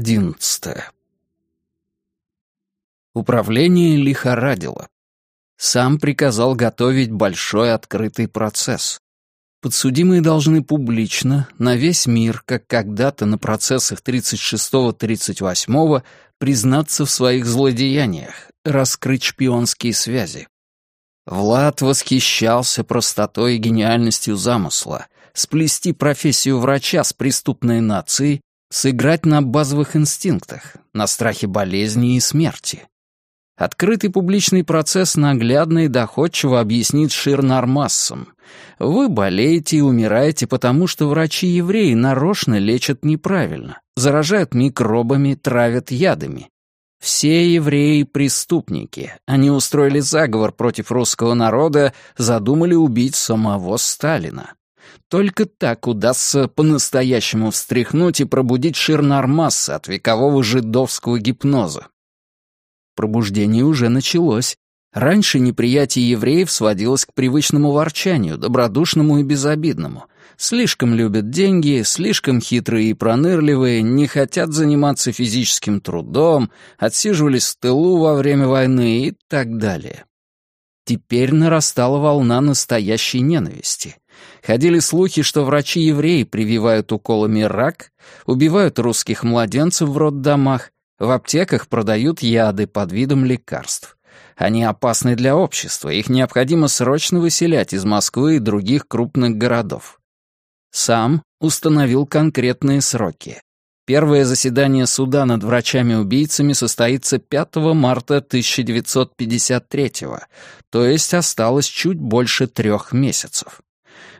Глава одиннадцатая Управление лихорадило. Сам приказал готовить большой открытый процесс. Подсудимые должны публично, на весь мир, как когда-то на процессах 36-38, признаться в своих злодеяниях, раскрыть шпионские связи. Влад восхищался простотой и гениальностью замысла, сплести профессию врача с преступной нацией, сыграть на базовых инстинктах, на страхе болезни и смерти. Открытый публичный процесс наглядно и доходчиво объяснит Ширнармассам. Вы болеете и умираете, потому что врачи-евреи нарочно лечат неправильно, заражают микробами, травят ядами. Все евреи — преступники. Они устроили заговор против русского народа, задумали убить самого Сталина. Только так удастся по-настоящему встряхнуть и пробудить Ширнармасса от векового жидовского гипноза. Пробуждение уже началось. Раньше неприятие евреев сводилось к привычному ворчанию, добродушному и безобидному. Слишком любят деньги, слишком хитрые и пронырливые, не хотят заниматься физическим трудом, отсиживались в тылу во время войны и так далее. Теперь нарастала волна настоящей ненависти. Ходили слухи, что врачи-евреи прививают уколами рак, убивают русских младенцев в роддомах, в аптеках продают яды под видом лекарств. Они опасны для общества, их необходимо срочно выселять из Москвы и других крупных городов. Сам установил конкретные сроки. Первое заседание суда над врачами-убийцами состоится 5 марта 1953 то есть осталось чуть больше трех месяцев.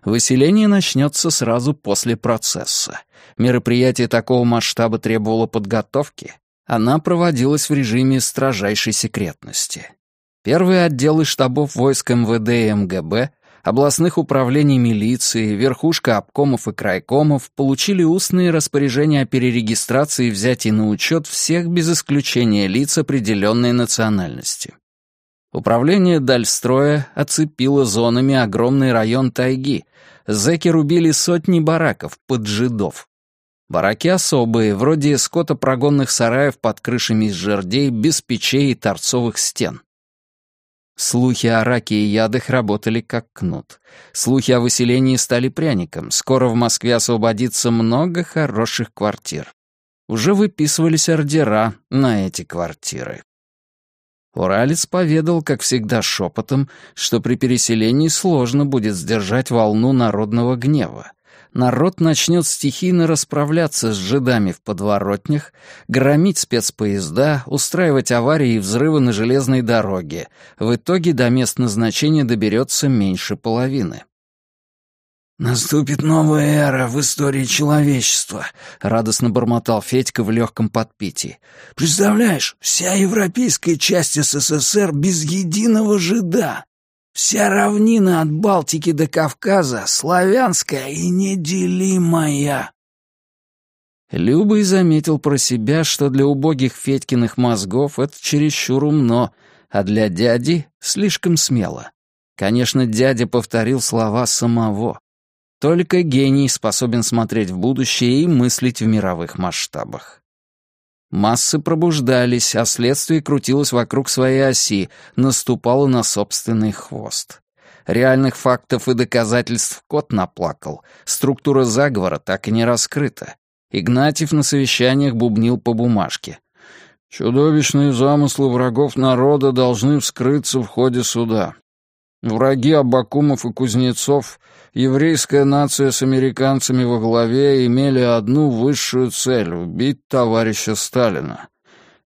Выселение начнется сразу после процесса. Мероприятие такого масштаба требовало подготовки, она проводилась в режиме строжайшей секретности. Первые отделы штабов войск МВД и МГБ, областных управлений милиции, верхушка обкомов и крайкомов получили устные распоряжения о перерегистрации и взятии на учет всех без исключения лиц определенной национальности. Управление Дальстроя оцепило зонами огромный район тайги. Зэки рубили сотни бараков под жидов. Бараки особые, вроде скотопрогонных сараев под крышами из жердей, без печей и торцовых стен. Слухи о раке и ядах работали как кнут. Слухи о выселении стали пряником. Скоро в Москве освободится много хороших квартир. Уже выписывались ордера на эти квартиры. Уралец поведал, как всегда шепотом, что при переселении сложно будет сдержать волну народного гнева народ начнет стихийно расправляться с жидами в подворотнях, громить спецпоезда, устраивать аварии и взрывы на железной дороге. В итоге до мест назначения доберется меньше половины. «Наступит новая эра в истории человечества», — радостно бормотал Федька в легком подпитии. «Представляешь, вся европейская часть СССР без единого жида. Вся равнина от Балтики до Кавказа славянская и неделимая. Любый заметил про себя, что для убогих Федькиных мозгов это чересчур умно, а для дяди слишком смело. Конечно, дядя повторил слова самого. Только гений способен смотреть в будущее и мыслить в мировых масштабах. Массы пробуждались, а следствие крутилось вокруг своей оси, наступало на собственный хвост. Реальных фактов и доказательств кот наплакал, структура заговора так и не раскрыта. Игнатьев на совещаниях бубнил по бумажке. «Чудовищные замыслы врагов народа должны вскрыться в ходе суда. Враги Абакумов и Кузнецов, еврейская нация с американцами во главе, имели одну высшую цель — убить товарища Сталина.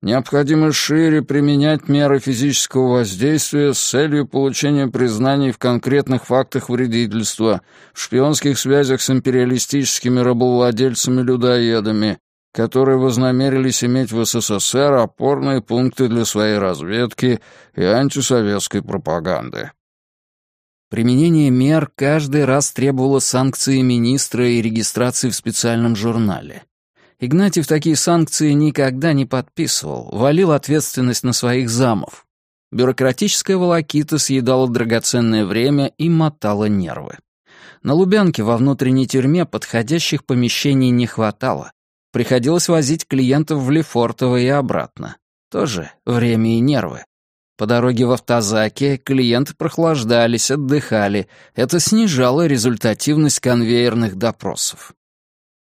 Необходимо шире применять меры физического воздействия с целью получения признаний в конкретных фактах вредительства, в шпионских связях с империалистическими рабовладельцами-людоедами, которые вознамерились иметь в СССР опорные пункты для своей разведки и антисоветской пропаганды. Применение мер каждый раз требовало санкции министра и регистрации в специальном журнале. Игнатьев такие санкции никогда не подписывал, валил ответственность на своих замов. Бюрократическая волокита съедала драгоценное время и мотала нервы. На Лубянке во внутренней тюрьме подходящих помещений не хватало. Приходилось возить клиентов в Лефортово и обратно. Тоже время и нервы. По дороге в автозаке клиенты прохлаждались, отдыхали. Это снижало результативность конвейерных допросов.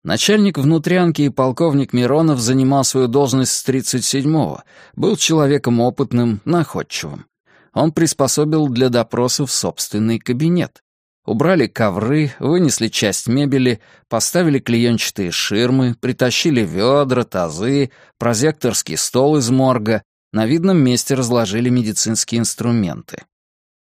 Начальник внутрянки и полковник Миронов занимал свою должность с 37-го, был человеком опытным, находчивым. Он приспособил для допросов собственный кабинет. Убрали ковры, вынесли часть мебели, поставили клеенчатые ширмы, притащили ведра, тазы, прозекторский стол из морга, на видном месте разложили медицинские инструменты.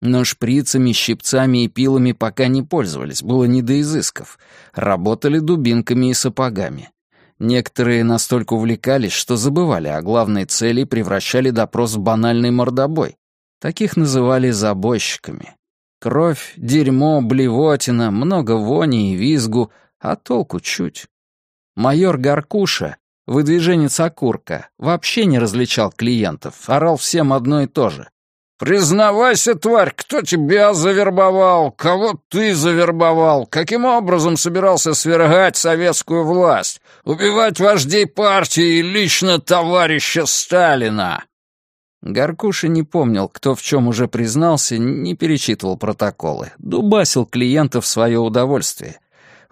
Но шприцами, щипцами и пилами пока не пользовались, было не до изысков. Работали дубинками и сапогами. Некоторые настолько увлекались, что забывали о главной цели и превращали допрос в банальный мордобой. Таких называли забойщиками. Кровь, дерьмо, блевотина, много вони и визгу, а толку чуть. Майор Гаркуша, выдвиженец окурка, вообще не различал клиентов, орал всем одно и то же. «Признавайся, тварь, кто тебя завербовал? Кого ты завербовал? Каким образом собирался свергать советскую власть? Убивать вождей партии и лично товарища Сталина?» Гаркуша не помнил, кто в чем уже признался, не перечитывал протоколы, дубасил клиентов в свое удовольствие.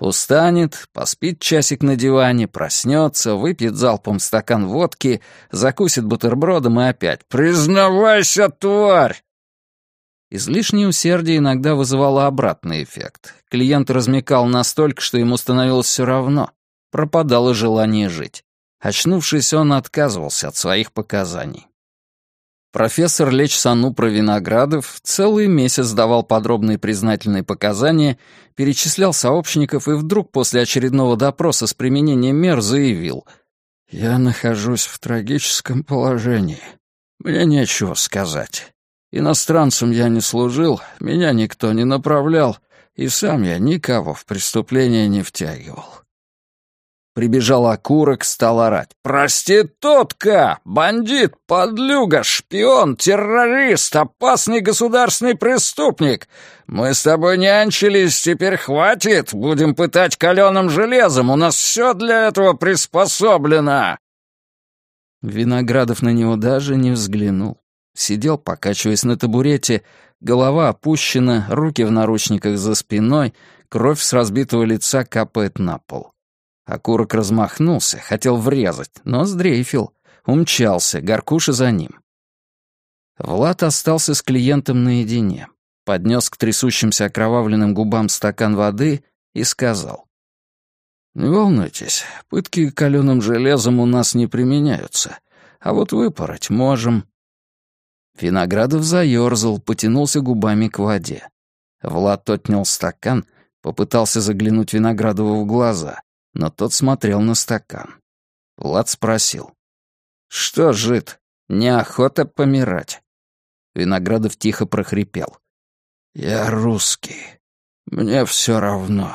Устанет, поспит часик на диване, проснется, выпьет залпом стакан водки, закусит бутербродом и опять «Признавайся, тварь!» Излишнее усердие иногда вызывало обратный эффект. Клиент размекал настолько, что ему становилось все равно. Пропадало желание жить. Очнувшись, он отказывался от своих показаний. Профессор Леч Сану Виноградов целый месяц давал подробные признательные показания, перечислял сообщников и вдруг после очередного допроса с применением мер заявил «Я нахожусь в трагическом положении. Мне нечего сказать. Иностранцам я не служил, меня никто не направлял, и сам я никого в преступление не втягивал. Прибежал окурок, стал орать. «Проститутка! Бандит! Подлюга! Шпион! Террорист! Опасный государственный преступник! Мы с тобой нянчились, теперь хватит! Будем пытать каленым железом! У нас все для этого приспособлено!» Виноградов на него даже не взглянул. Сидел, покачиваясь на табурете, голова опущена, руки в наручниках за спиной, кровь с разбитого лица капает на пол. Окурок размахнулся, хотел врезать, но сдрейфил. Умчался, Горкуша за ним. Влад остался с клиентом наедине. Поднес к трясущимся окровавленным губам стакан воды и сказал. «Не волнуйтесь, пытки каленым железом у нас не применяются, а вот выпороть можем». Виноградов заёрзал, потянулся губами к воде. Влад отнял стакан, попытался заглянуть Виноградову в глаза, но тот смотрел на стакан. Влад спросил. «Что, жид, неохота помирать?» Виноградов тихо прохрипел. «Я русский. Мне все равно».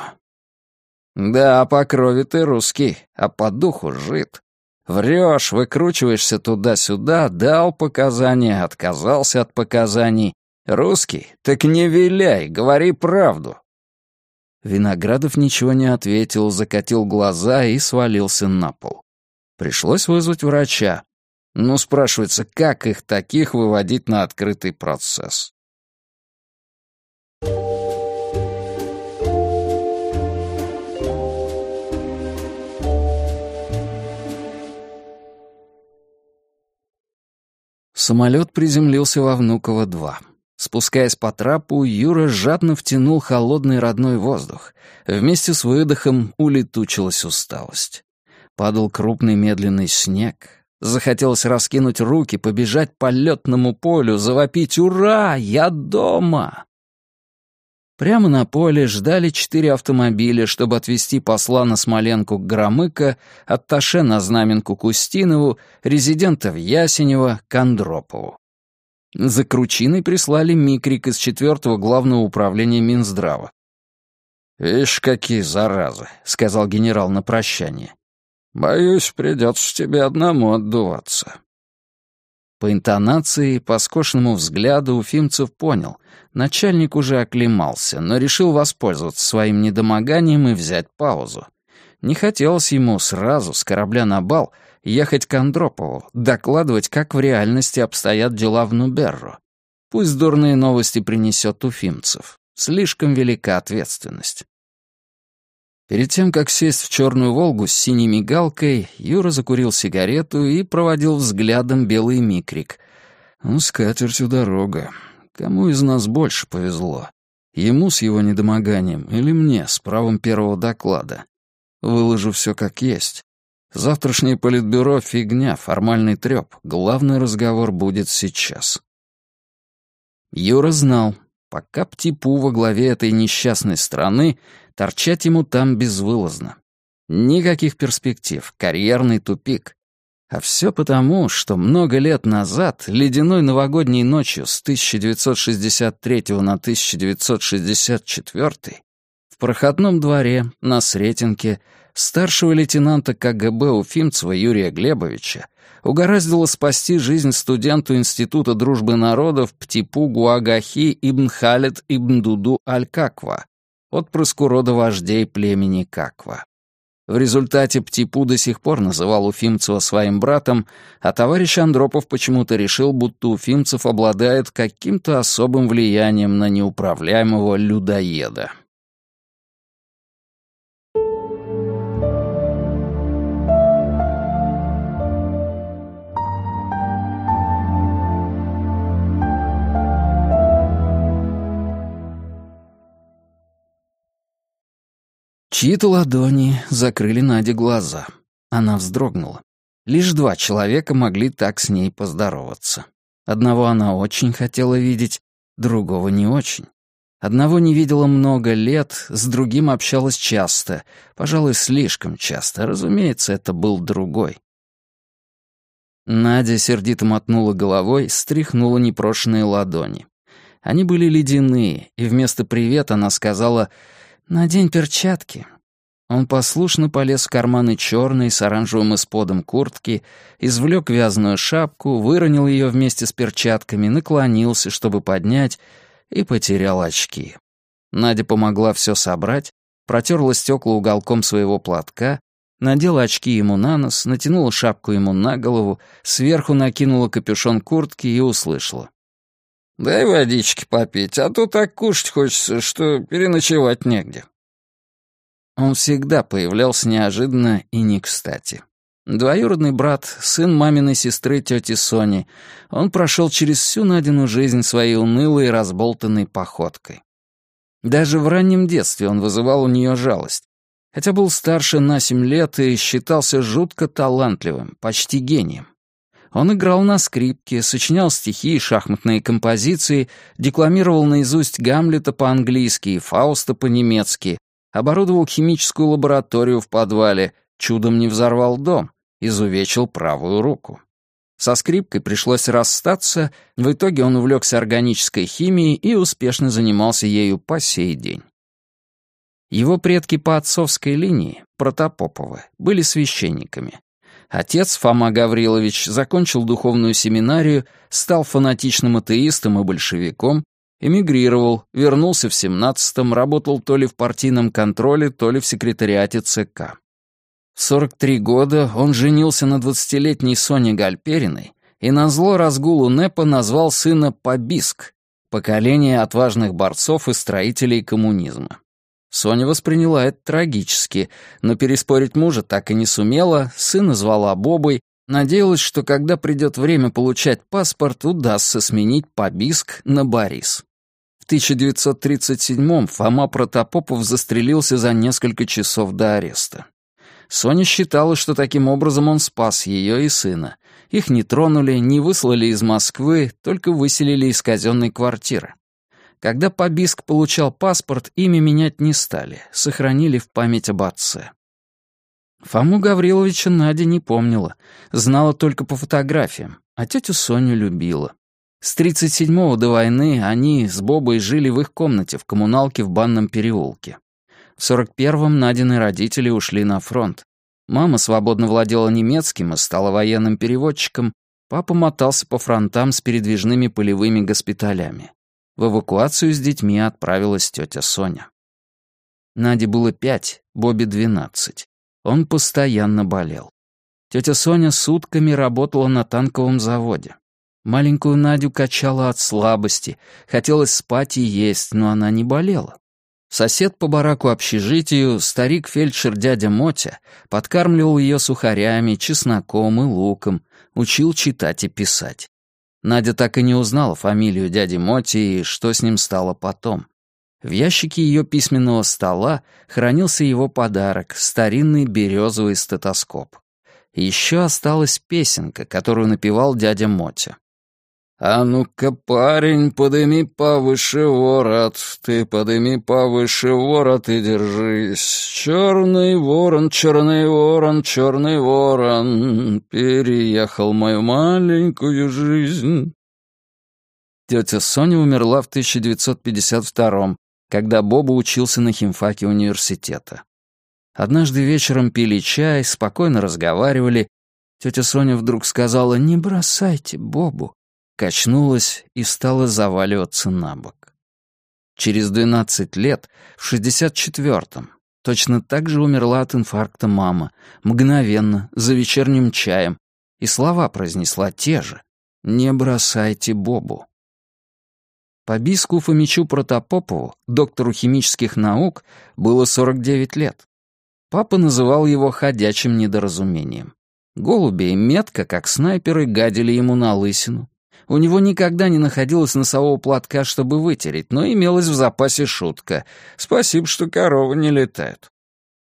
«Да, по крови ты русский, а по духу жид. Врешь, выкручиваешься туда-сюда, дал показания, отказался от показаний. Русский? Так не виляй, говори правду. Виноградов ничего не ответил, закатил глаза и свалился на пол. Пришлось вызвать врача. Ну, спрашивается, как их таких выводить на открытый процесс? Самолет приземлился во Внуково-2. Спускаясь по трапу, Юра жадно втянул холодный родной воздух. Вместе с выдохом улетучилась усталость. Падал крупный медленный снег. Захотелось раскинуть руки, побежать по летному полю, завопить «Ура! Я дома!» Прямо на поле ждали четыре автомобиля, чтобы отвезти посла на Смоленку к Громыко, атташе на Знаменку к Устинову, резидента в Ясенево к Андропову. За Кручиной прислали микрик из четвертого главного управления Минздрава. «Ишь, какие заразы», — сказал генерал на прощание. «Боюсь, придется тебе одному отдуваться». По интонации, по скошенному взгляду Уфимцев понял, начальник уже оклемался, но решил воспользоваться своим недомоганием и взять паузу. Не хотелось ему сразу с корабля на бал ехать к Андропову, докладывать, как в реальности обстоят дела в Нуберро. Пусть дурные новости принесет уфимцев. Слишком велика ответственность. Перед тем, как сесть в черную «Волгу» с синей мигалкой, Юра закурил сигарету и проводил взглядом белый микрик. «Ну, с катертью дорога. Кому из нас больше повезло? Ему с его недомоганием или мне с правом первого доклада? Выложу все как есть. Завтрашнее политбюро — фигня, формальный трёп. Главный разговор будет сейчас». Юра знал, пока Птипу во главе этой несчастной страны Торчать ему там безвылазно. Никаких перспектив, карьерный тупик. А все потому, что много лет назад, ледяной новогодней ночью с 1963 на 1964, в проходном дворе на Сретенке старшего лейтенанта КГБ Уфимцева Юрия Глебовича угораздило спасти жизнь студенту Института дружбы народов Птипу Гуагахи Ибн Халид Ибн Дуду Аль-Каква, отпрыску рода вождей племени Каква. В результате Птипу до сих пор называл Уфимцева своим братом, а товарищ Андропов почему-то решил, будто Уфимцев обладает каким-то особым влиянием на неуправляемого людоеда. Чьи-то ладони закрыли Наде глаза. Она вздрогнула. Лишь два человека могли так с ней поздороваться. Одного она очень хотела видеть, другого не очень. Одного не видела много лет, с другим общалась часто, пожалуй, слишком часто. Разумеется, это был другой. Надя сердито мотнула головой, стряхнула непрошенные ладони. Они были ледяные, и вместо «привет» она сказала «Надень перчатки». Он послушно полез в карманы черной с оранжевым исподом куртки, извлек вязаную шапку, выронил ее вместе с перчатками, наклонился, чтобы поднять, и потерял очки. Надя помогла все собрать, протерла стекла уголком своего платка, надела очки ему на нос, натянула шапку ему на голову, сверху накинула капюшон куртки и услышала. «Дай водички попить, а то так кушать хочется, что переночевать негде». Он всегда появлялся неожиданно и не кстати. Двоюродный брат, сын маминой сестры тети Сони, он прошел через всю Надину жизнь своей унылой и разболтанной походкой. Даже в раннем детстве он вызывал у нее жалость. Хотя был старше на семь лет и считался жутко талантливым, почти гением. Он играл на скрипке, сочинял стихи и шахматные композиции, декламировал наизусть Гамлета по-английски и Фауста по-немецки, оборудовал химическую лабораторию в подвале, чудом не взорвал дом, изувечил правую руку. Со скрипкой пришлось расстаться, в итоге он увлекся органической химией и успешно занимался ею по сей день. Его предки по отцовской линии, Протопоповы, были священниками. Отец, Фома Гаврилович, закончил духовную семинарию, стал фанатичным атеистом и большевиком, эмигрировал, вернулся в 17-м, работал то ли в партийном контроле, то ли в секретариате ЦК. В 43 года он женился на 20-летней Соне Гальпериной и на зло разгулу НЭПа назвал сына Побиск, поколение отважных борцов и строителей коммунизма. Соня восприняла это трагически, но переспорить мужа так и не сумела, сына звала Бобой, надеялась, что когда придет время получать паспорт, удастся сменить Побиск на Борис. В 1937-м Фома Протопопов застрелился за несколько часов до ареста. Соня считала, что таким образом он спас ее и сына. Их не тронули, не выслали из Москвы, только выселили из казенной квартиры. Когда Побиск получал паспорт, имя менять не стали, сохранили в память об отце. Фому Гавриловича Надя не помнила, знала только по фотографиям, а тетю Соню любила. С 37-го до войны они с Бобой жили в их комнате в коммуналке в Банном переулке. В 41-м Надины родители ушли на фронт. Мама свободно владела немецким и стала военным переводчиком, папа мотался по фронтам с передвижными полевыми госпиталями. В эвакуацию с детьми отправилась тетя Соня. Наде было пять, Бобби двенадцать. Он постоянно болел. Тетя Соня сутками работала на танковом заводе. Маленькую Надю качала от слабости, хотелось спать и есть, но она не болела. Сосед по бараку общежитию, старик-фельдшер дядя Мотя, подкармливал ее сухарями, чесноком и луком, учил читать и писать. Надя так и не узнала фамилию дяди Моти и что с ним стало потом. В ящике ее письменного стола хранился его подарок — старинный березовый стетоскоп. Еще осталась песенка, которую напевал дядя Мотя. «А ну-ка, парень, подыми повыше ворот, ты подыми повыше ворот и держись. Черный ворон, черный ворон, черный ворон, переехал мою маленькую жизнь». Тетя Соня умерла в 1952 когда Боба учился на химфаке университета. Однажды вечером пили чай, спокойно разговаривали. Тетя Соня вдруг сказала «Не бросайте Бобу», качнулась и стала заваливаться на бок. Через 12 лет, в 64-м, точно так же умерла от инфаркта мама, мгновенно, за вечерним чаем, и слова произнесла те же «Не бросайте Бобу». По Биску Фомичу Протопопову, доктору химических наук, было 49 лет. Папа называл его ходячим недоразумением. Голуби метко, как снайперы, гадили ему на лысину. У него никогда не находилось носового платка, чтобы вытереть, но имелась в запасе шутка. «Спасибо, что коровы не летают».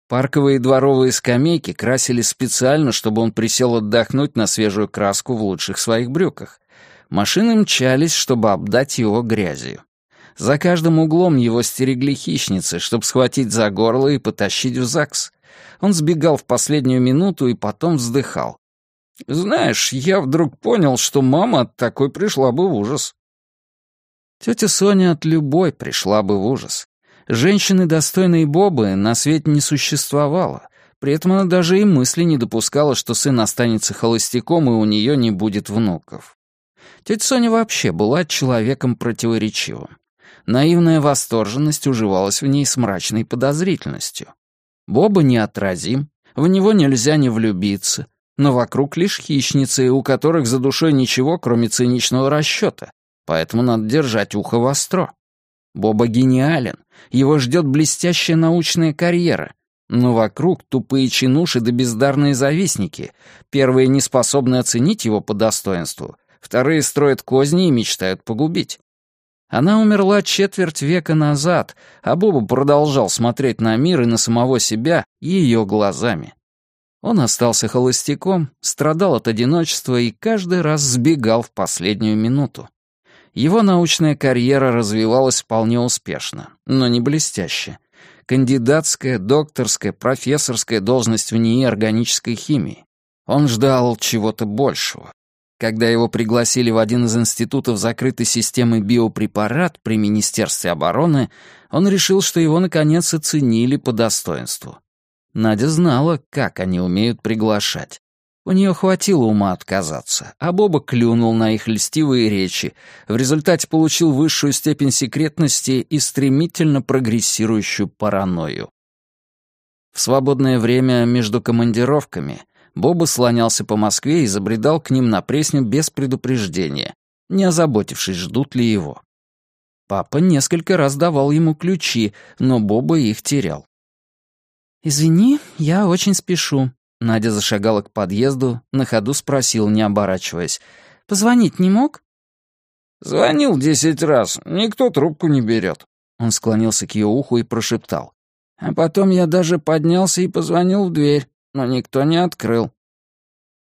Парковые и дворовые скамейки красили специально, чтобы он присел отдохнуть на свежую краску в лучших своих брюках. Машины мчались, чтобы обдать его грязью. За каждым углом его стерегли хищницы, чтобы схватить за горло и потащить в ЗАГС. Он сбегал в последнюю минуту и потом вздыхал. «Знаешь, я вдруг понял, что мама от такой пришла бы в ужас». Тетя Соня от любой пришла бы в ужас. Женщины, достойной Бобы, на свете не существовало. При этом она даже и мысли не допускала, что сын останется холостяком и у нее не будет внуков. Тетя Соня вообще была человеком противоречивым. Наивная восторженность уживалась в ней с мрачной подозрительностью. Боба неотразим, в него нельзя не влюбиться, но вокруг лишь хищницы, у которых за душой ничего, кроме циничного расчета, поэтому надо держать ухо востро. Боба гениален, его ждет блестящая научная карьера, но вокруг тупые чинуши да бездарные завистники, первые не способны оценить его по достоинству, вторые строят козни и мечтают погубить. Она умерла четверть века назад, а Боба продолжал смотреть на мир и на самого себя ее глазами. Он остался холостяком, страдал от одиночества и каждый раз сбегал в последнюю минуту. Его научная карьера развивалась вполне успешно, но не блестяще. Кандидатская, докторская, профессорская должность в НИИ органической химии. Он ждал чего-то большего. Когда его пригласили в один из институтов закрытой системы биопрепарат при Министерстве обороны, он решил, что его наконец оценили по достоинству. Надя знала, как они умеют приглашать. У нее хватило ума отказаться, а Боба клюнул на их льстивые речи, в результате получил высшую степень секретности и стремительно прогрессирующую паранойю. В свободное время между командировками Боба слонялся по Москве и забредал к ним на пресню без предупреждения, не озаботившись, ждут ли его. Папа несколько раз давал ему ключи, но Боба их терял. «Извини, я очень спешу». Надя зашагала к подъезду, на ходу спросил, не оборачиваясь. «Позвонить не мог?» «Звонил десять раз, никто трубку не берет». Он склонился к ее уху и прошептал. «А потом я даже поднялся и позвонил в дверь но никто не открыл.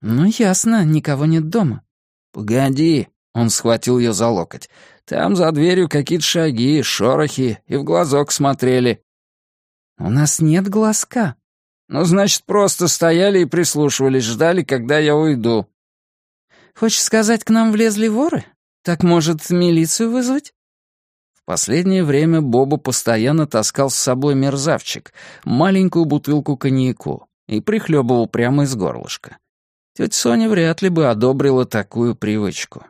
«Ну, ясно, никого нет дома». «Погоди», — он схватил ее за локоть. «Там за дверью какие-то шаги, шорохи, и в глазок смотрели». «У нас нет глазка». «Ну, значит, просто стояли и прислушивались, ждали, когда я уйду». «Хочешь сказать, к нам влезли воры? Так, может, милицию вызвать?» В последнее время Боба постоянно таскал с собой мерзавчик, маленькую бутылку коньяку и прихлебывал прямо из горлышка. Тетя Соня вряд ли бы одобрила такую привычку.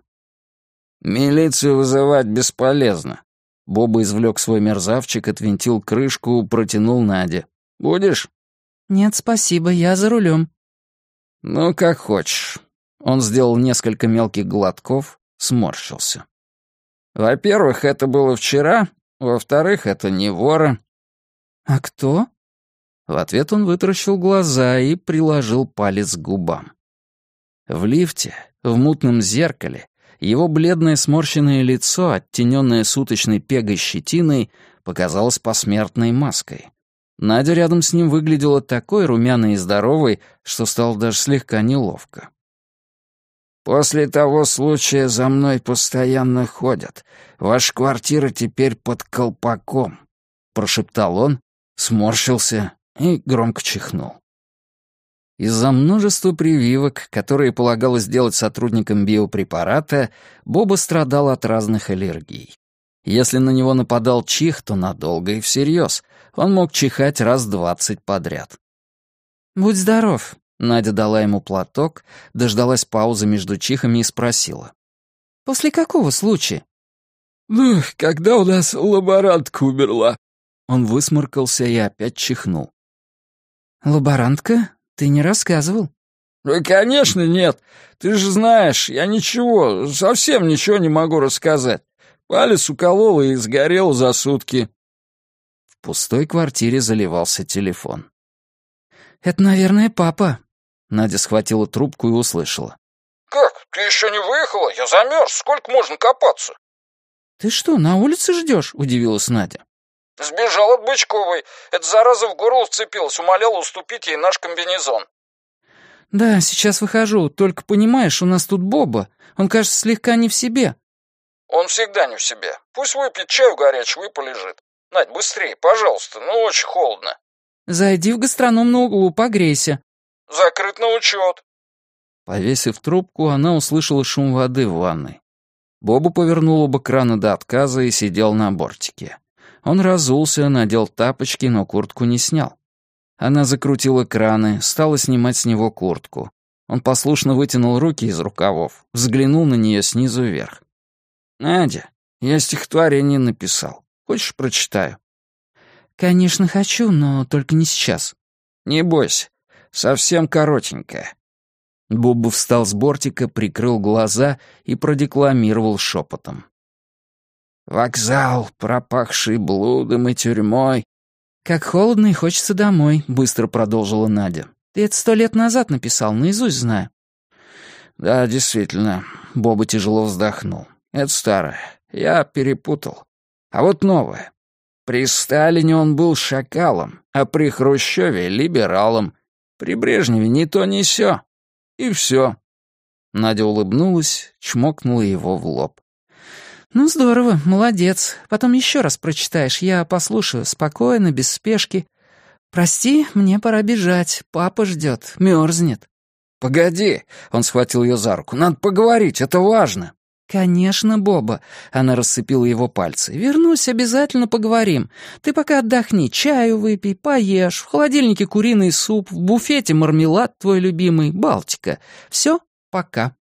«Милицию вызывать бесполезно». Боба извлек свой мерзавчик, отвинтил крышку, протянул Наде. «Будешь?» «Нет, спасибо, я за рулем». «Ну, как хочешь». Он сделал несколько мелких глотков, сморщился. «Во-первых, это было вчера. Во-вторых, это не воры». «А кто?» В ответ он вытаращил глаза и приложил палец к губам. В лифте, в мутном зеркале, его бледное сморщенное лицо, оттененное суточной пегой щетиной, показалось посмертной маской. Надя рядом с ним выглядела такой румяной и здоровой, что стало даже слегка неловко. «После того случая за мной постоянно ходят. Ваша квартира теперь под колпаком», — прошептал он, сморщился и громко чихнул. Из-за множества прививок, которые полагалось делать сотрудникам биопрепарата, Боба страдал от разных аллергий. Если на него нападал чих, то надолго и всерьез. Он мог чихать раз двадцать подряд. «Будь здоров», — Надя дала ему платок, дождалась паузы между чихами и спросила. «После какого случая?» «Ну, когда у нас лаборантка умерла». Он высморкался и опять чихнул. «Лаборантка? Ты не рассказывал?» «Ну, конечно, нет. Ты же знаешь, я ничего, совсем ничего не могу рассказать. Палец уколол и сгорел за сутки». В пустой квартире заливался телефон. «Это, наверное, папа». Надя схватила трубку и услышала. «Как? Ты еще не выехала? Я замерз. Сколько можно копаться?» «Ты что, на улице ждешь?» — удивилась Надя. Сбежал от Бычковой. Эта зараза в горло вцепилась, умоляла уступить ей наш комбинезон. Да, сейчас выхожу. Только понимаешь, у нас тут Боба. Он, кажется, слегка не в себе. Он всегда не в себе. Пусть выпьет чаю горячего и полежит. Надь, быстрее, пожалуйста, ну очень холодно. Зайди в гастроном на углу, погрейся. Закрыт на учет. Повесив трубку, она услышала шум воды в ванной. Боба повернул оба крана до отказа и сидел на бортике. Он разулся, надел тапочки, но куртку не снял. Она закрутила краны, стала снимать с него куртку. Он послушно вытянул руки из рукавов, взглянул на нее снизу вверх. «Надя, я стихотворение написал. Хочешь, прочитаю?» «Конечно хочу, но только не сейчас». «Не бойся, совсем коротенькое». Бубба встал с бортика, прикрыл глаза и продекламировал шепотом. Вокзал, пропахший блудом и тюрьмой. «Как холодно и хочется домой», — быстро продолжила Надя. «Ты это сто лет назад написал, наизусть знаю». «Да, действительно», — Боба тяжело вздохнул. «Это старое. Я перепутал. А вот новое. При Сталине он был шакалом, а при Хрущеве — либералом. При Брежневе ни то, ни сё. И всё». Надя улыбнулась, чмокнула его в лоб. «Ну, здорово, молодец. Потом еще раз прочитаешь, я послушаю, спокойно, без спешки. Прости, мне пора бежать, папа ждет, мерзнет». «Погоди», — он схватил ее за руку, — «надо поговорить, это важно». «Конечно, Боба», — она рассыпила его пальцы. «Вернусь, обязательно поговорим. Ты пока отдохни, чаю выпей, поешь, в холодильнике куриный суп, в буфете мармелад твой любимый, Балтика. Все, пока».